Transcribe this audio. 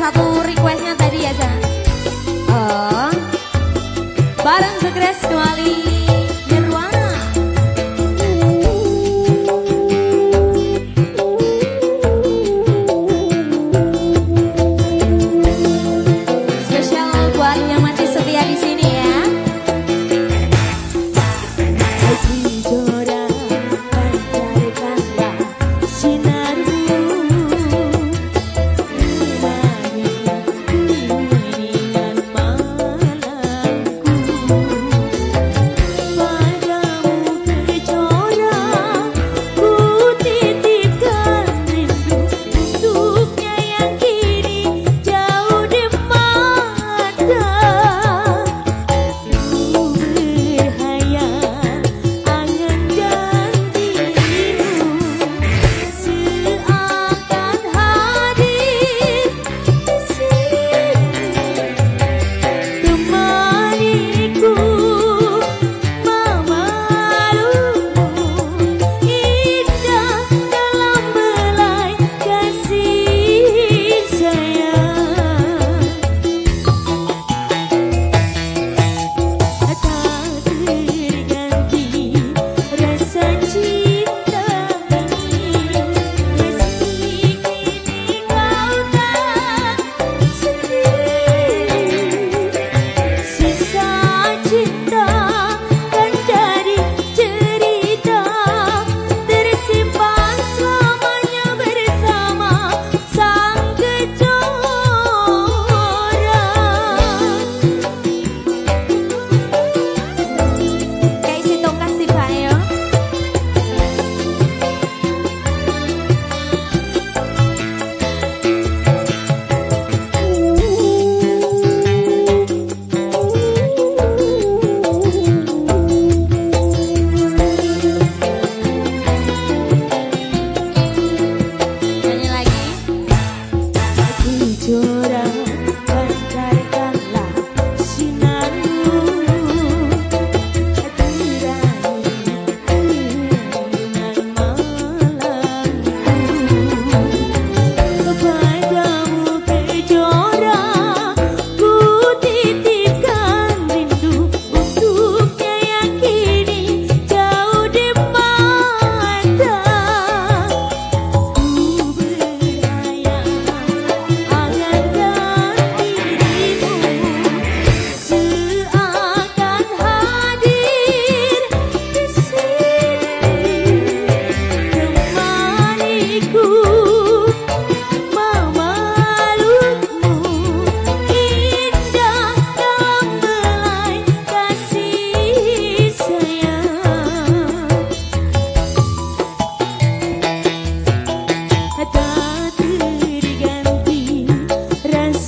satu requestnya tadi ya Oh. Bareng Segres kembali.